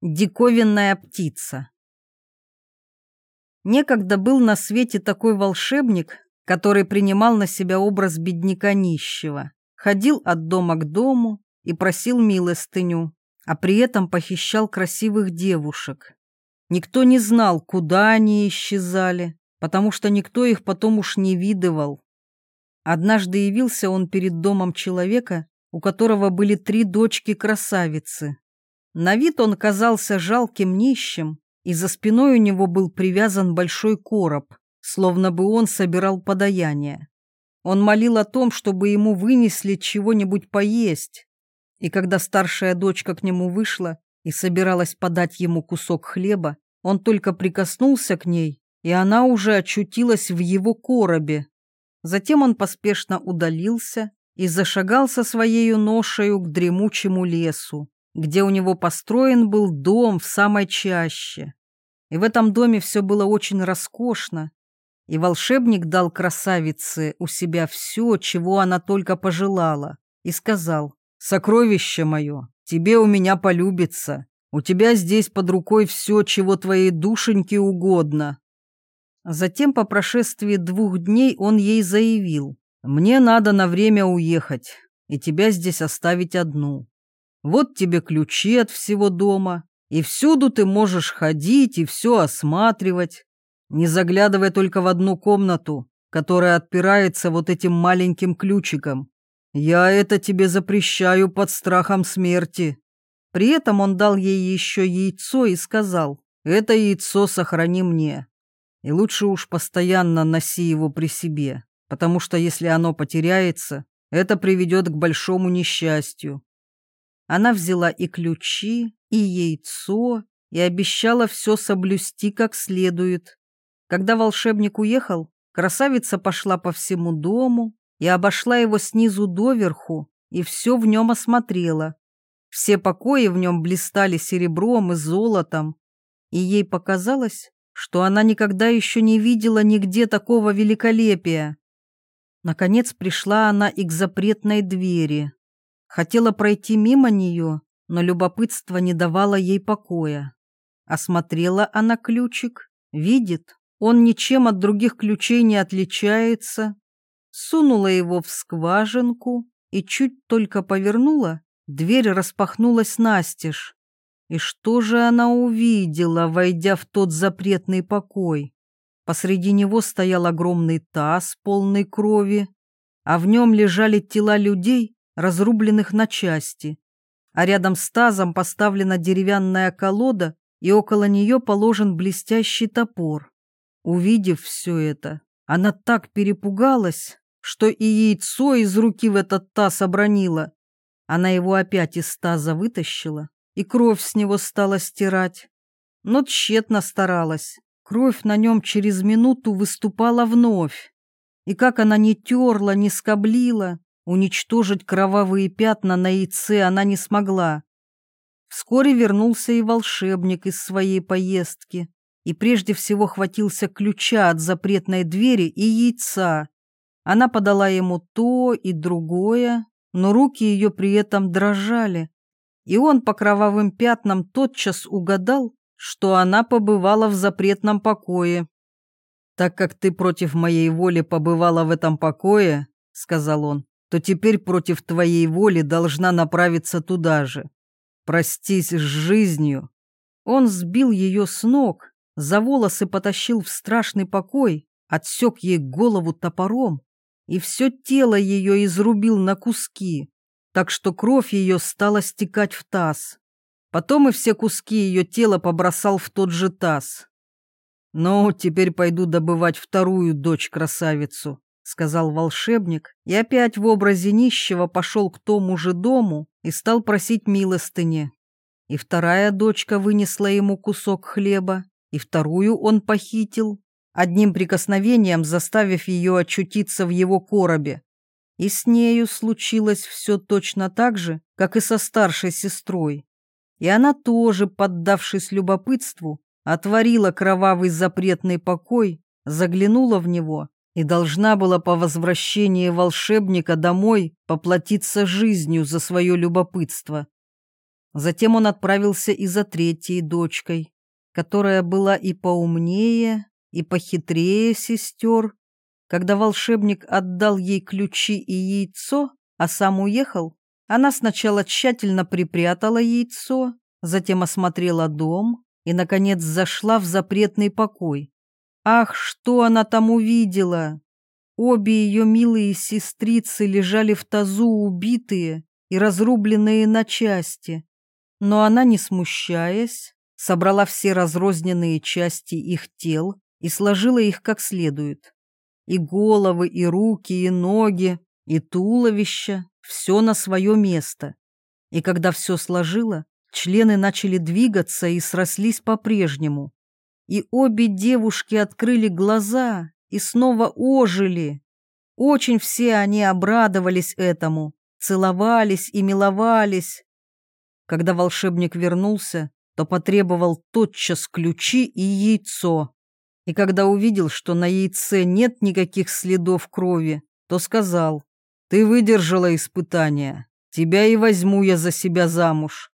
Диковинная птица. Некогда был на свете такой волшебник, который принимал на себя образ бедняка нищего, ходил от дома к дому и просил милостыню, а при этом похищал красивых девушек. Никто не знал, куда они исчезали, потому что никто их потом уж не видывал. Однажды явился он перед домом человека, у которого были три дочки-красавицы. На вид он казался жалким нищим, и за спиной у него был привязан большой короб, словно бы он собирал подаяние. Он молил о том, чтобы ему вынесли чего-нибудь поесть. И когда старшая дочка к нему вышла и собиралась подать ему кусок хлеба, он только прикоснулся к ней, и она уже очутилась в его коробе. Затем он поспешно удалился и зашагал со своею ношею к дремучему лесу где у него построен был дом в самой чаще. И в этом доме все было очень роскошно, и волшебник дал красавице у себя все, чего она только пожелала, и сказал, «Сокровище мое, тебе у меня полюбится, у тебя здесь под рукой все, чего твоей душеньке угодно». Затем по прошествии двух дней он ей заявил, «Мне надо на время уехать и тебя здесь оставить одну. Вот тебе ключи от всего дома, и всюду ты можешь ходить и все осматривать, не заглядывая только в одну комнату, которая отпирается вот этим маленьким ключиком. Я это тебе запрещаю под страхом смерти». При этом он дал ей еще яйцо и сказал, «Это яйцо сохрани мне, и лучше уж постоянно носи его при себе, потому что если оно потеряется, это приведет к большому несчастью. Она взяла и ключи, и яйцо, и обещала все соблюсти как следует. Когда волшебник уехал, красавица пошла по всему дому и обошла его снизу доверху, и все в нем осмотрела. Все покои в нем блистали серебром и золотом, и ей показалось, что она никогда еще не видела нигде такого великолепия. Наконец пришла она и к запретной двери. Хотела пройти мимо нее, но любопытство не давало ей покоя. Осмотрела она ключик, видит, он ничем от других ключей не отличается. Сунула его в скважинку и чуть только повернула, дверь распахнулась настежь. И что же она увидела, войдя в тот запретный покой? Посреди него стоял огромный таз, полный крови, а в нем лежали тела людей, разрубленных на части, а рядом с тазом поставлена деревянная колода, и около нее положен блестящий топор. Увидев все это, она так перепугалась, что и яйцо из руки в этот таз обронила. Она его опять из таза вытащила, и кровь с него стала стирать. Но тщетно старалась. Кровь на нем через минуту выступала вновь. И как она не терла, не скоблила, Уничтожить кровавые пятна на яйце она не смогла. Вскоре вернулся и волшебник из своей поездки и прежде всего хватился ключа от запретной двери и яйца. Она подала ему то и другое, но руки ее при этом дрожали, и он по кровавым пятнам тотчас угадал, что она побывала в запретном покое. «Так как ты против моей воли побывала в этом покое, — сказал он, то теперь против твоей воли должна направиться туда же. Простись с жизнью». Он сбил ее с ног, за волосы потащил в страшный покой, отсек ей голову топором и все тело ее изрубил на куски, так что кровь ее стала стекать в таз. Потом и все куски ее тела побросал в тот же таз. «Ну, теперь пойду добывать вторую дочь-красавицу», сказал волшебник, и опять в образе нищего пошел к тому же дому и стал просить милостыни. И вторая дочка вынесла ему кусок хлеба, и вторую он похитил, одним прикосновением заставив ее очутиться в его коробе. И с нею случилось все точно так же, как и со старшей сестрой. И она тоже, поддавшись любопытству, отворила кровавый запретный покой, заглянула в него и должна была по возвращении волшебника домой поплатиться жизнью за свое любопытство. Затем он отправился и за третьей дочкой, которая была и поумнее, и похитрее сестер. Когда волшебник отдал ей ключи и яйцо, а сам уехал, она сначала тщательно припрятала яйцо, затем осмотрела дом и, наконец, зашла в запретный покой. Ах, что она там увидела! Обе ее милые сестрицы лежали в тазу убитые и разрубленные на части. Но она, не смущаясь, собрала все разрозненные части их тел и сложила их как следует. И головы, и руки, и ноги, и туловища, все на свое место. И когда все сложила, члены начали двигаться и срослись по-прежнему. И обе девушки открыли глаза и снова ожили. Очень все они обрадовались этому, целовались и миловались. Когда волшебник вернулся, то потребовал тотчас ключи и яйцо. И когда увидел, что на яйце нет никаких следов крови, то сказал, «Ты выдержала испытание, тебя и возьму я за себя замуж».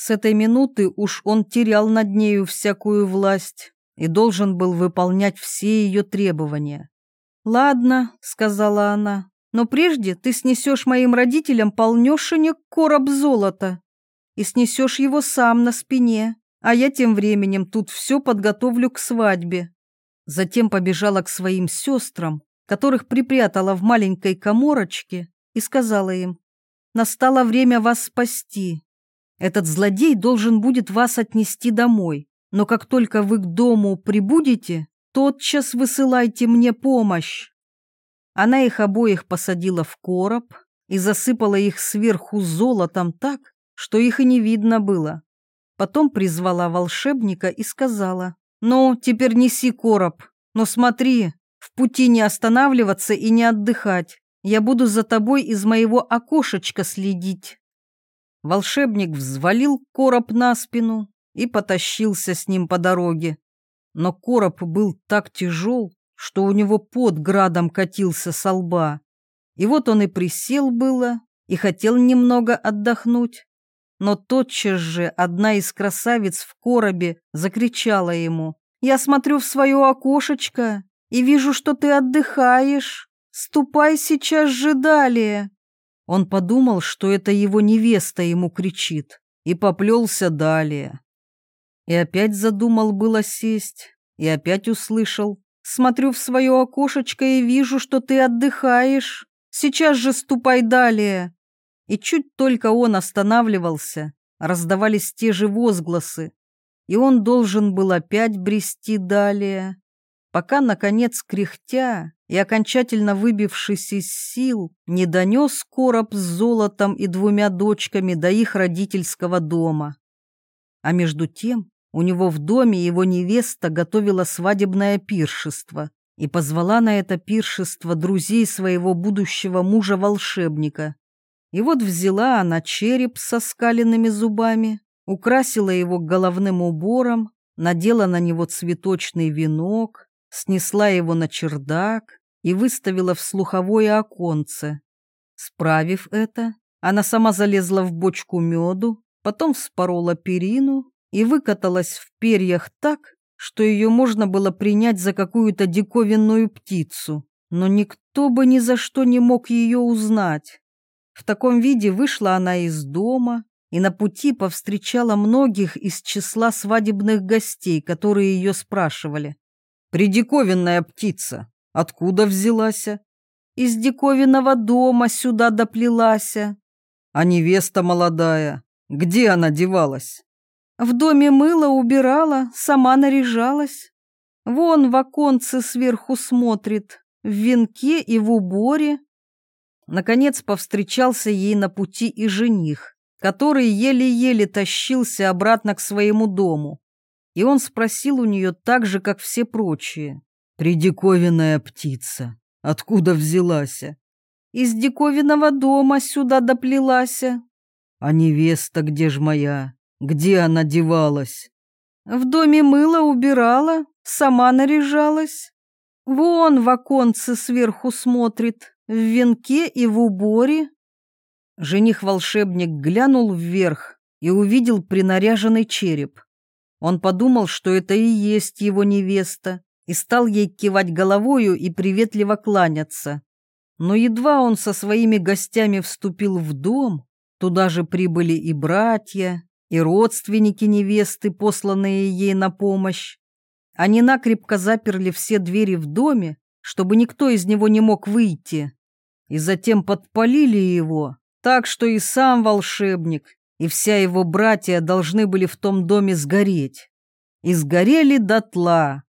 С этой минуты уж он терял над нею всякую власть и должен был выполнять все ее требования. «Ладно», — сказала она, — «но прежде ты снесешь моим родителям полнешенек короб золота и снесешь его сам на спине, а я тем временем тут все подготовлю к свадьбе». Затем побежала к своим сестрам, которых припрятала в маленькой коморочке, и сказала им, «Настало время вас спасти. Этот злодей должен будет вас отнести домой, но как только вы к дому прибудете, тотчас высылайте мне помощь». Она их обоих посадила в короб и засыпала их сверху золотом так, что их и не видно было. Потом призвала волшебника и сказала, «Ну, теперь неси короб, но смотри, в пути не останавливаться и не отдыхать. Я буду за тобой из моего окошечка следить». Волшебник взвалил короб на спину и потащился с ним по дороге. Но короб был так тяжел, что у него под градом катился со лба. И вот он и присел было, и хотел немного отдохнуть. Но тотчас же одна из красавиц в коробе закричала ему, «Я смотрю в свое окошечко и вижу, что ты отдыхаешь. Ступай сейчас же далее». Он подумал, что это его невеста ему кричит, и поплелся далее. И опять задумал было сесть, и опять услышал. «Смотрю в свое окошечко и вижу, что ты отдыхаешь. Сейчас же ступай далее». И чуть только он останавливался, раздавались те же возгласы, и он должен был опять брести далее, пока, наконец, кряхтя, и, окончательно выбившись из сил, не донес короб с золотом и двумя дочками до их родительского дома. А между тем у него в доме его невеста готовила свадебное пиршество и позвала на это пиршество друзей своего будущего мужа-волшебника. И вот взяла она череп со скаленными зубами, украсила его головным убором, надела на него цветочный венок, снесла его на чердак и выставила в слуховое оконце. Справив это, она сама залезла в бочку меду, потом вспорола перину и выкаталась в перьях так, что ее можно было принять за какую-то диковинную птицу, но никто бы ни за что не мог ее узнать. В таком виде вышла она из дома и на пути повстречала многих из числа свадебных гостей, которые ее спрашивали, Придиковинная птица, откуда взялась? Из диковинного дома сюда доплелась. А невеста молодая, где она девалась? В доме мыло убирала, сама наряжалась. Вон в оконце сверху смотрит, в венке и в уборе. Наконец повстречался ей на пути и жених, который еле-еле тащился обратно к своему дому и он спросил у нее так же, как все прочие. «Придиковинная птица, откуда взялась?» «Из диковинного дома сюда доплелась». «А невеста где ж моя? Где она девалась?» «В доме мыло убирала, сама наряжалась. Вон в оконце сверху смотрит, в венке и в уборе». Жених-волшебник глянул вверх и увидел принаряженный череп. Он подумал, что это и есть его невеста, и стал ей кивать головою и приветливо кланяться. Но едва он со своими гостями вступил в дом, туда же прибыли и братья, и родственники невесты, посланные ей на помощь. Они накрепко заперли все двери в доме, чтобы никто из него не мог выйти, и затем подпалили его, так что и сам волшебник, и вся его братья должны были в том доме сгореть. И сгорели дотла,